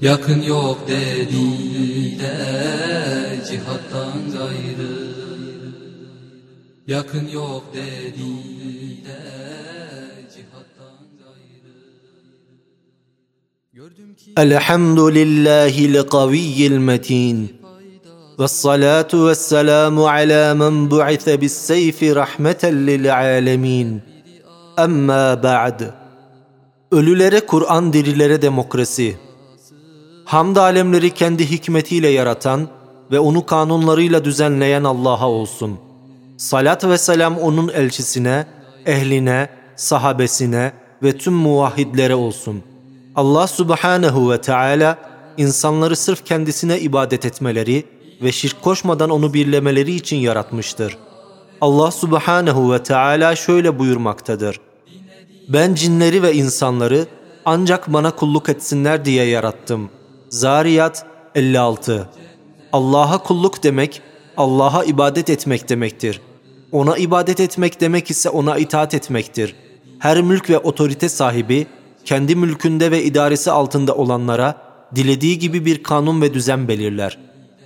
Yakın yok dediler cihattan gayrı Yakın yok dediler cihattan gayrı Gördüm ki الحمد لله القوي المتين والصلاة والسلام على من بعث بالسيف رحمة للعالمين أما بعد Ölülere Kur'an, dirilere demokrasi. Hamd alemleri kendi hikmetiyle yaratan ve onu kanunlarıyla düzenleyen Allah'a olsun. Salat ve selam onun elçisine, ehline, sahabesine ve tüm muvahhidlere olsun. Allah subhanehu ve Teala insanları sırf kendisine ibadet etmeleri ve şirk koşmadan onu birlemeleri için yaratmıştır. Allah subhanehu ve Teala şöyle buyurmaktadır. Ben cinleri ve insanları ancak bana kulluk etsinler diye yarattım. Zariyat 56 Allah'a kulluk demek, Allah'a ibadet etmek demektir. Ona ibadet etmek demek ise ona itaat etmektir. Her mülk ve otorite sahibi, kendi mülkünde ve idaresi altında olanlara dilediği gibi bir kanun ve düzen belirler.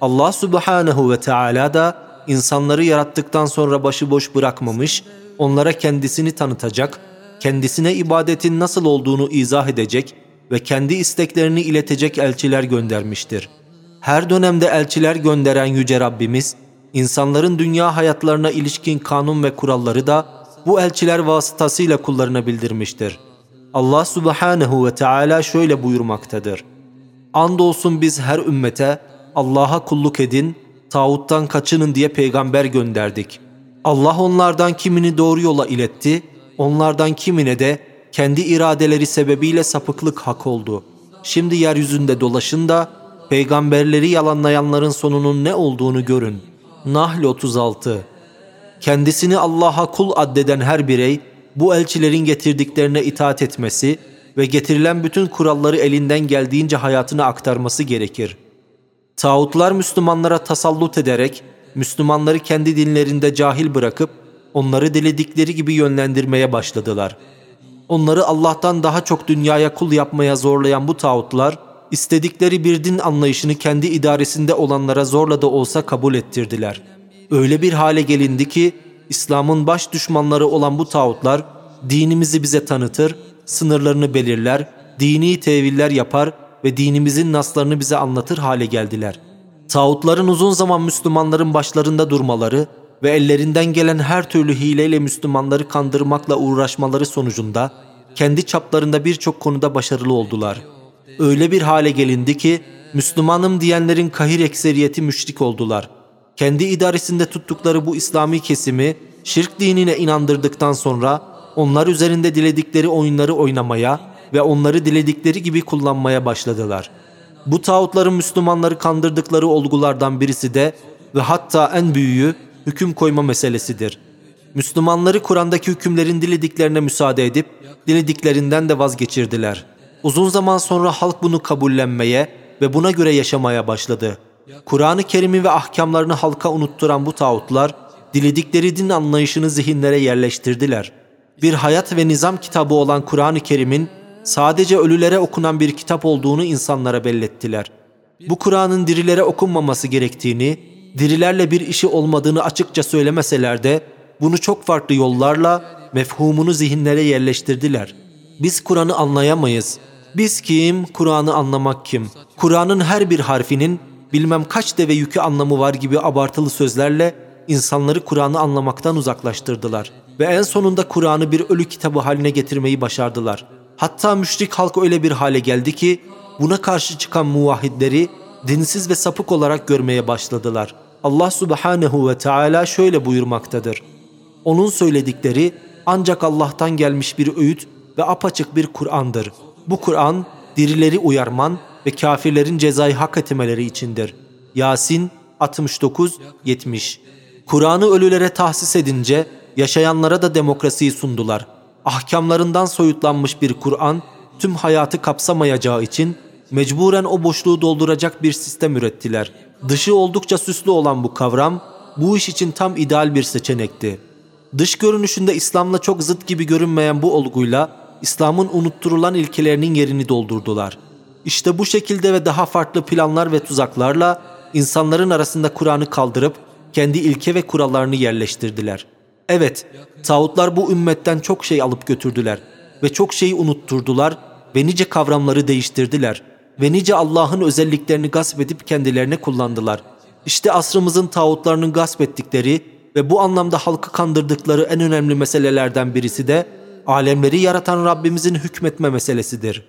Allah subhanehu ve Teala da insanları yarattıktan sonra başıboş bırakmamış, onlara kendisini tanıtacak, kendisine ibadetin nasıl olduğunu izah edecek ve kendi isteklerini iletecek elçiler göndermiştir. Her dönemde elçiler gönderen Yüce Rabbimiz, insanların dünya hayatlarına ilişkin kanun ve kuralları da bu elçiler vasıtasıyla kullarına bildirmiştir. Allah subhanehu ve Teala şöyle buyurmaktadır. Andolsun biz her ümmete Allah'a kulluk edin, tağuttan kaçının diye peygamber gönderdik. Allah onlardan kimini doğru yola iletti, onlardan kimine de kendi iradeleri sebebiyle sapıklık hak oldu. Şimdi yeryüzünde dolaşın da peygamberleri yalanlayanların sonunun ne olduğunu görün. Nahl 36 Kendisini Allah'a kul addeden her birey bu elçilerin getirdiklerine itaat etmesi ve getirilen bütün kuralları elinden geldiğince hayatına aktarması gerekir. Tağutlar Müslümanlara tasallut ederek Müslümanları kendi dinlerinde cahil bırakıp onları diledikleri gibi yönlendirmeye başladılar. Onları Allah'tan daha çok dünyaya kul yapmaya zorlayan bu tağutlar istedikleri bir din anlayışını kendi idaresinde olanlara zorla da olsa kabul ettirdiler. Öyle bir hale gelindi ki İslam'ın baş düşmanları olan bu tağutlar dinimizi bize tanıtır, sınırlarını belirler, dini teviller yapar ve dinimizin naslarını bize anlatır hale geldiler. Tağutların uzun zaman Müslümanların başlarında durmaları ve ellerinden gelen her türlü hileyle Müslümanları kandırmakla uğraşmaları sonucunda kendi çaplarında birçok konuda başarılı oldular. Öyle bir hale gelindi ki Müslümanım diyenlerin kahir ekseriyeti müşrik oldular. Kendi idaresinde tuttukları bu İslami kesimi şirk dinine inandırdıktan sonra onlar üzerinde diledikleri oyunları oynamaya ve onları diledikleri gibi kullanmaya başladılar. Bu tağutların Müslümanları kandırdıkları olgulardan birisi de ve hatta en büyüğü hüküm koyma meselesidir. Müslümanları Kur'an'daki hükümlerin dilediklerine müsaade edip dilediklerinden de vazgeçirdiler. Uzun zaman sonra halk bunu kabullenmeye ve buna göre yaşamaya başladı. Kur'an-ı Kerim'i ve ahkamlarını halka unutturan bu tağutlar, diledikleri din anlayışını zihinlere yerleştirdiler. Bir hayat ve nizam kitabı olan Kur'an-ı Kerim'in sadece ölülere okunan bir kitap olduğunu insanlara bellettiler. Bu Kur'an'ın dirilere okunmaması gerektiğini, dirilerle bir işi olmadığını açıkça söylemeseler de bunu çok farklı yollarla mefhumunu zihinlere yerleştirdiler. Biz Kur'an'ı anlayamayız. Biz kim, Kur'an'ı anlamak kim? Kur'an'ın her bir harfinin bilmem kaç deve yükü anlamı var gibi abartılı sözlerle insanları Kur'an'ı anlamaktan uzaklaştırdılar. Ve en sonunda Kur'an'ı bir ölü kitabı haline getirmeyi başardılar. Hatta müşrik halk öyle bir hale geldi ki buna karşı çıkan muvahhidleri dinsiz ve sapık olarak görmeye başladılar. Allah subhanehu ve Teala şöyle buyurmaktadır. Onun söyledikleri ancak Allah'tan gelmiş bir öğüt ve apaçık bir Kur'an'dır. Bu Kur'an dirileri uyarman ve kafirlerin cezayı hak etmeleri içindir. Yasin 69-70 Kur'an'ı ölülere tahsis edince yaşayanlara da demokrasiyi sundular. Ahkamlarından soyutlanmış bir Kur'an tüm hayatı kapsamayacağı için mecburen o boşluğu dolduracak bir sistem ürettiler. Dışı oldukça süslü olan bu kavram bu iş için tam ideal bir seçenekti. Dış görünüşünde İslam'la çok zıt gibi görünmeyen bu olguyla İslam'ın unutturulan ilkelerinin yerini doldurdular. İşte bu şekilde ve daha farklı planlar ve tuzaklarla insanların arasında Kur'an'ı kaldırıp kendi ilke ve kurallarını yerleştirdiler. Evet, tağutlar bu ümmetten çok şey alıp götürdüler ve çok şeyi unutturdular ve nice kavramları değiştirdiler ve nice Allah'ın özelliklerini gasp edip kendilerine kullandılar. İşte asrımızın tağutlarının gasp ettikleri ve bu anlamda halkı kandırdıkları en önemli meselelerden birisi de alemleri yaratan Rabbimizin hükmetme meselesidir.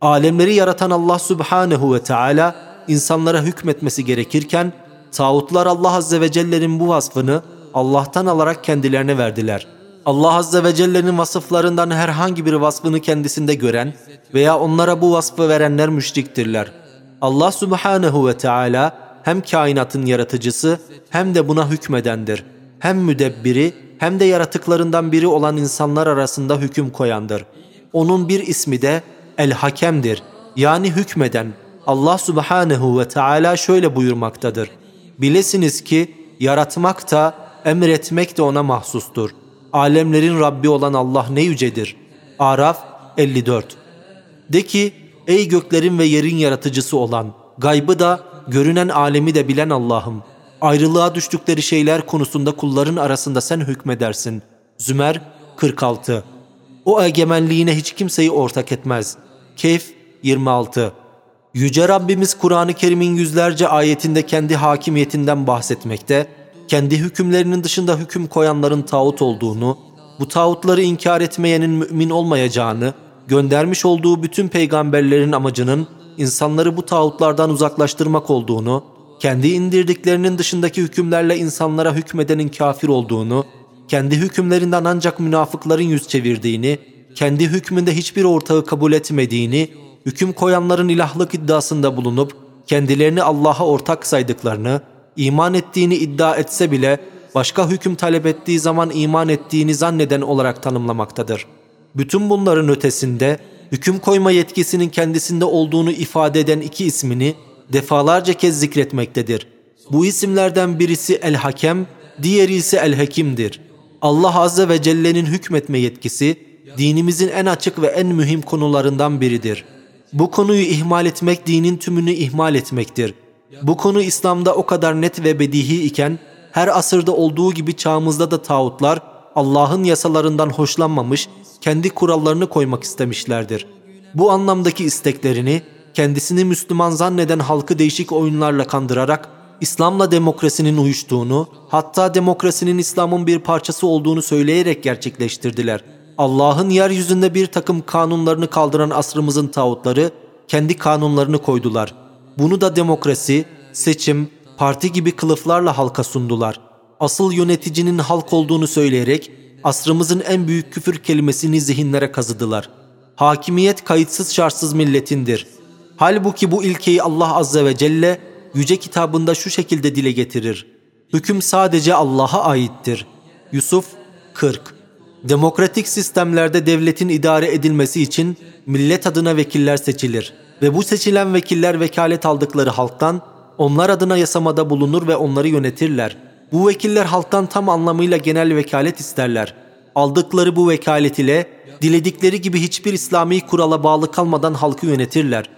Alemleri yaratan Allah Subhanehu ve Teala insanlara hükmetmesi gerekirken tağutlar Allah Azze ve Celle'nin bu vasfını Allah'tan alarak kendilerine verdiler. Allah Azze ve Celle'nin vasıflarından herhangi bir vasfını kendisinde gören veya onlara bu vasfı verenler müşriktirler. Allah Subhanehu ve Teala hem kainatın yaratıcısı hem de buna hükmedendir. Hem müdebbiri hem de yaratıklarından biri olan insanlar arasında hüküm koyandır. Onun bir ismi de El Hakem'dir. Yani hükmeden. Allah Subhanehu ve Teala şöyle buyurmaktadır. Bilesiniz ki yaratmak da emretmek de ona mahsustur. Alemlerin Rabbi olan Allah ne yücedir. Araf 54 De ki ey göklerin ve yerin yaratıcısı olan, gaybı da görünen alemi de bilen Allah'ım. Ayrılığa düştükleri şeyler konusunda kulların arasında sen hükmedersin. Zümer 46 O egemenliğine hiç kimseyi ortak etmez. Keyf 26 Yüce Rabbimiz Kur'an-ı Kerim'in yüzlerce ayetinde kendi hakimiyetinden bahsetmekte, kendi hükümlerinin dışında hüküm koyanların tağut olduğunu, bu tağutları inkar etmeyenin mümin olmayacağını, göndermiş olduğu bütün peygamberlerin amacının insanları bu tağutlardan uzaklaştırmak olduğunu, kendi indirdiklerinin dışındaki hükümlerle insanlara hükmedenin kafir olduğunu, kendi hükümlerinden ancak münafıkların yüz çevirdiğini, kendi hükmünde hiçbir ortağı kabul etmediğini, hüküm koyanların ilahlık iddiasında bulunup kendilerini Allah'a ortak saydıklarını, iman ettiğini iddia etse bile başka hüküm talep ettiği zaman iman ettiğini zanneden olarak tanımlamaktadır. Bütün bunların ötesinde hüküm koyma yetkisinin kendisinde olduğunu ifade eden iki ismini defalarca kez zikretmektedir. Bu isimlerden birisi El-Hakem, diğeri ise El-Hekim'dir. Allah Azze ve Celle'nin hükmetme yetkisi, dinimizin en açık ve en mühim konularından biridir. Bu konuyu ihmal etmek dinin tümünü ihmal etmektir. Bu konu İslam'da o kadar net ve bedihi iken, her asırda olduğu gibi çağımızda da tağutlar, Allah'ın yasalarından hoşlanmamış, kendi kurallarını koymak istemişlerdir. Bu anlamdaki isteklerini, kendisini Müslüman zanneden halkı değişik oyunlarla kandırarak, İslam'la demokrasinin uyuştuğunu, hatta demokrasinin İslam'ın bir parçası olduğunu söyleyerek gerçekleştirdiler. Allah'ın yeryüzünde bir takım kanunlarını kaldıran asrımızın tağutları, kendi kanunlarını koydular. Bunu da demokrasi, seçim, parti gibi kılıflarla halka sundular. Asıl yöneticinin halk olduğunu söyleyerek, asrımızın en büyük küfür kelimesini zihinlere kazıdılar. Hakimiyet kayıtsız şartsız milletindir. Halbuki bu ilkeyi Allah Azze ve Celle yüce kitabında şu şekilde dile getirir. Hüküm sadece Allah'a aittir. Yusuf 40 Demokratik sistemlerde devletin idare edilmesi için millet adına vekiller seçilir ve bu seçilen vekiller vekalet aldıkları halktan onlar adına yasamada bulunur ve onları yönetirler. Bu vekiller halktan tam anlamıyla genel vekalet isterler. Aldıkları bu vekalet ile diledikleri gibi hiçbir İslami kurala bağlı kalmadan halkı yönetirler.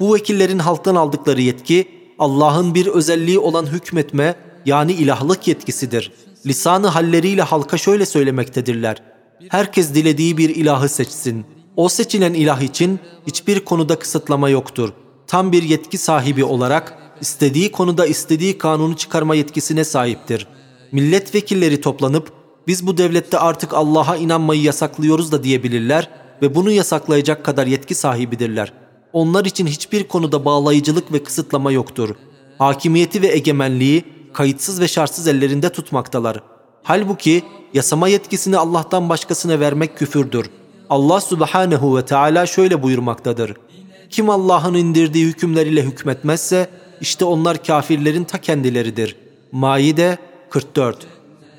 Bu vekillerin halktan aldıkları yetki Allah'ın bir özelliği olan hükmetme yani ilahlık yetkisidir. Lisanı halleriyle halka şöyle söylemektedirler. Herkes dilediği bir ilahı seçsin. O seçilen ilah için hiçbir konuda kısıtlama yoktur. Tam bir yetki sahibi olarak istediği konuda istediği kanunu çıkarma yetkisine sahiptir. Milletvekilleri toplanıp biz bu devlette artık Allah'a inanmayı yasaklıyoruz da diyebilirler ve bunu yasaklayacak kadar yetki sahibidirler. Onlar için hiçbir konuda bağlayıcılık ve kısıtlama yoktur. Hakimiyeti ve egemenliği kayıtsız ve şartsız ellerinde tutmaktalar. Halbuki yasama yetkisini Allah'tan başkasına vermek küfürdür. Allah subhanehu ve Teala şöyle buyurmaktadır. Kim Allah'ın indirdiği hükümler ile hükmetmezse işte onlar kafirlerin ta kendileridir. Maide 44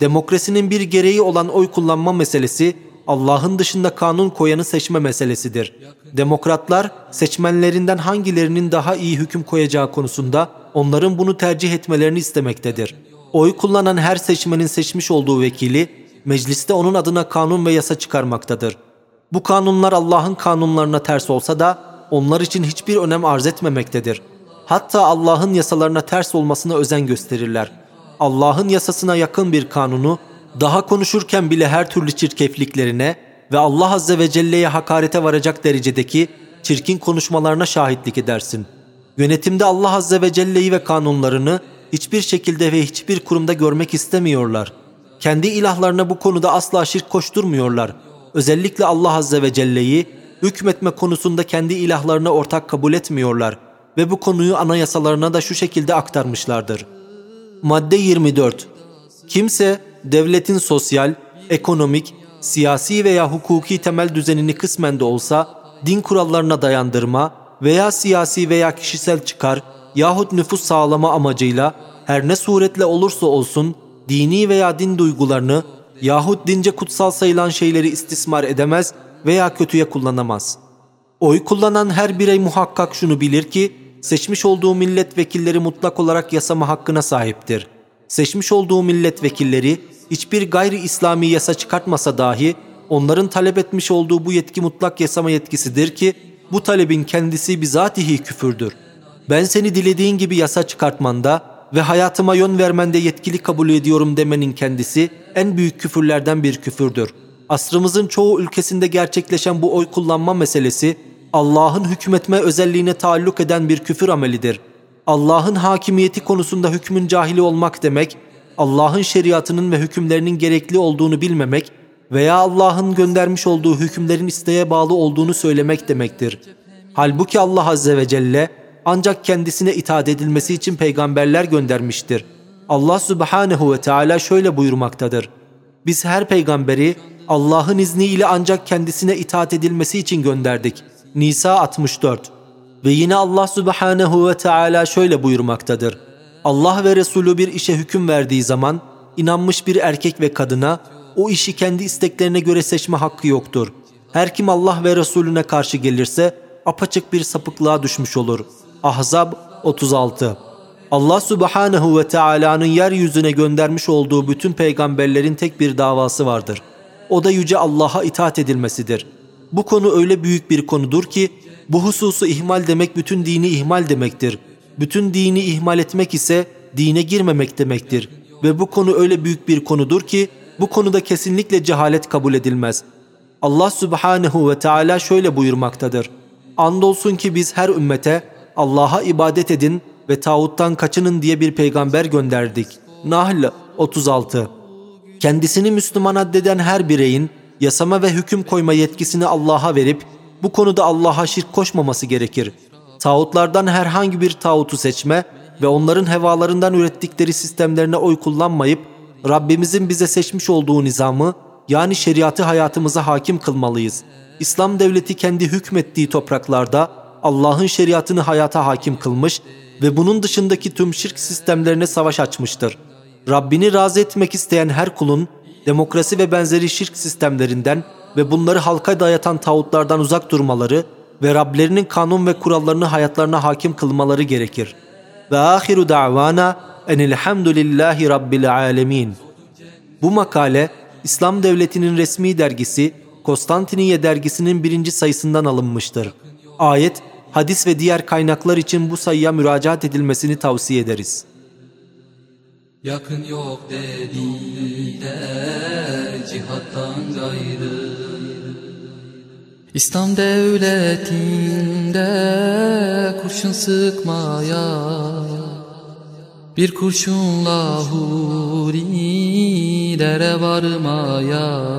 Demokrasinin bir gereği olan oy kullanma meselesi Allah'ın dışında kanun koyanı seçme meselesidir. Demokratlar seçmenlerinden hangilerinin daha iyi hüküm koyacağı konusunda onların bunu tercih etmelerini istemektedir. Oy kullanan her seçmenin seçmiş olduğu vekili mecliste onun adına kanun ve yasa çıkarmaktadır. Bu kanunlar Allah'ın kanunlarına ters olsa da onlar için hiçbir önem arz etmemektedir. Hatta Allah'ın yasalarına ters olmasına özen gösterirler. Allah'ın yasasına yakın bir kanunu daha konuşurken bile her türlü çirkefliklerine ve Allah Azze ve Celle'ye hakarete varacak derecedeki çirkin konuşmalarına şahitlik edersin. Yönetimde Allah Azze ve Celle'yi ve kanunlarını hiçbir şekilde ve hiçbir kurumda görmek istemiyorlar. Kendi ilahlarına bu konuda asla şirk koşturmuyorlar. Özellikle Allah Azze ve Celle'yi hükmetme konusunda kendi ilahlarına ortak kabul etmiyorlar ve bu konuyu anayasalarına da şu şekilde aktarmışlardır. Madde 24 Kimse devletin sosyal, ekonomik, siyasi veya hukuki temel düzenini kısmen de olsa din kurallarına dayandırma veya siyasi veya kişisel çıkar yahut nüfus sağlama amacıyla her ne suretle olursa olsun dini veya din duygularını yahut dince kutsal sayılan şeyleri istismar edemez veya kötüye kullanamaz. Oy kullanan her birey muhakkak şunu bilir ki seçmiş olduğu milletvekilleri mutlak olarak yasama hakkına sahiptir. Seçmiş olduğu milletvekilleri hiçbir gayri İslami yasa çıkartmasa dahi onların talep etmiş olduğu bu yetki mutlak yasama yetkisidir ki bu talebin kendisi bizatihi küfürdür. Ben seni dilediğin gibi yasa çıkartmanda ve hayatıma yön vermende yetkili kabul ediyorum demenin kendisi en büyük küfürlerden bir küfürdür. Asrımızın çoğu ülkesinde gerçekleşen bu oy kullanma meselesi Allah'ın hükmetme özelliğine taalluk eden bir küfür amelidir. Allah'ın hakimiyeti konusunda hükmün cahili olmak demek, Allah'ın şeriatının ve hükümlerinin gerekli olduğunu bilmemek veya Allah'ın göndermiş olduğu hükümlerin isteğe bağlı olduğunu söylemek demektir. Halbuki Allah Azze ve Celle ancak kendisine itaat edilmesi için peygamberler göndermiştir. Allah Subhanehu ve Teala şöyle buyurmaktadır. Biz her peygamberi Allah'ın izniyle ancak kendisine itaat edilmesi için gönderdik. Nisa 64 Ve yine Allah Subhanehu ve Teala şöyle buyurmaktadır. Allah ve Resulü bir işe hüküm verdiği zaman inanmış bir erkek ve kadına o işi kendi isteklerine göre seçme hakkı yoktur. Her kim Allah ve Resulüne karşı gelirse apaçık bir sapıklığa düşmüş olur. Ahzab 36 Allah Subhanehu ve Teala'nın yeryüzüne göndermiş olduğu bütün peygamberlerin tek bir davası vardır. O da yüce Allah'a itaat edilmesidir. Bu konu öyle büyük bir konudur ki bu hususu ihmal demek bütün dini ihmal demektir. Bütün dini ihmal etmek ise dine girmemek demektir. Ve bu konu öyle büyük bir konudur ki bu konuda kesinlikle cehalet kabul edilmez. Allah Subhanehu ve Teala şöyle buyurmaktadır. Andolsun ki biz her ümmete Allah'a ibadet edin ve tağuttan kaçının diye bir peygamber gönderdik. Nahl 36 Kendisini Müslüman addeden her bireyin yasama ve hüküm koyma yetkisini Allah'a verip bu konuda Allah'a şirk koşmaması gerekir. Tağutlardan herhangi bir tağutu seçme ve onların hevalarından ürettikleri sistemlerine oy kullanmayıp Rabbimizin bize seçmiş olduğu nizamı yani şeriatı hayatımıza hakim kılmalıyız. İslam devleti kendi hükmettiği topraklarda Allah'ın şeriatını hayata hakim kılmış ve bunun dışındaki tüm şirk sistemlerine savaş açmıştır. Rabbini razı etmek isteyen her kulun demokrasi ve benzeri şirk sistemlerinden ve bunları halka dayatan tağutlardan uzak durmaları ve Rablerinin kanun ve kurallarını hayatlarına hakim kılmaları gerekir. Ve ahiru da'vana enilhamdülillahi rabbil alemin. Bu makale İslam Devleti'nin resmi dergisi Konstantiniye dergisinin birinci sayısından alınmıştır. Ayet, hadis ve diğer kaynaklar için bu sayıya müracaat edilmesini tavsiye ederiz. Yakın yok dediler cihattan gayrı İslam devletinde kurşun sıkmaya Bir kurşunla hurilere varmaya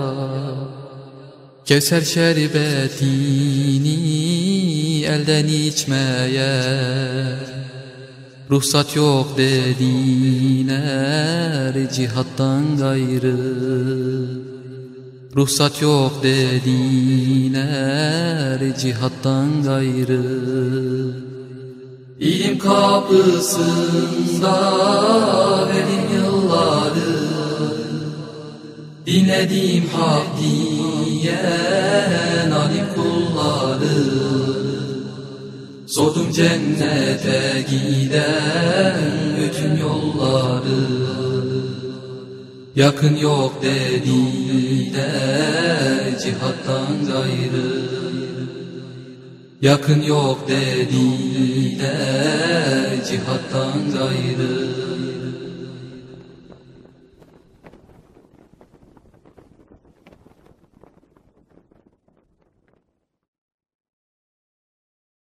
Kevser şerbetini elden içmeye. Ruhsat yok dediler cihattan gayrı. Ruhsat yok dediler cihattan gayrı. İlim kapısında verin yılları Dinlediğim hak diyen Sordum cennete giden bütün yolları. Yakın yok dediler cihattan gayrı. Yakın yok dediler cihattan gayrı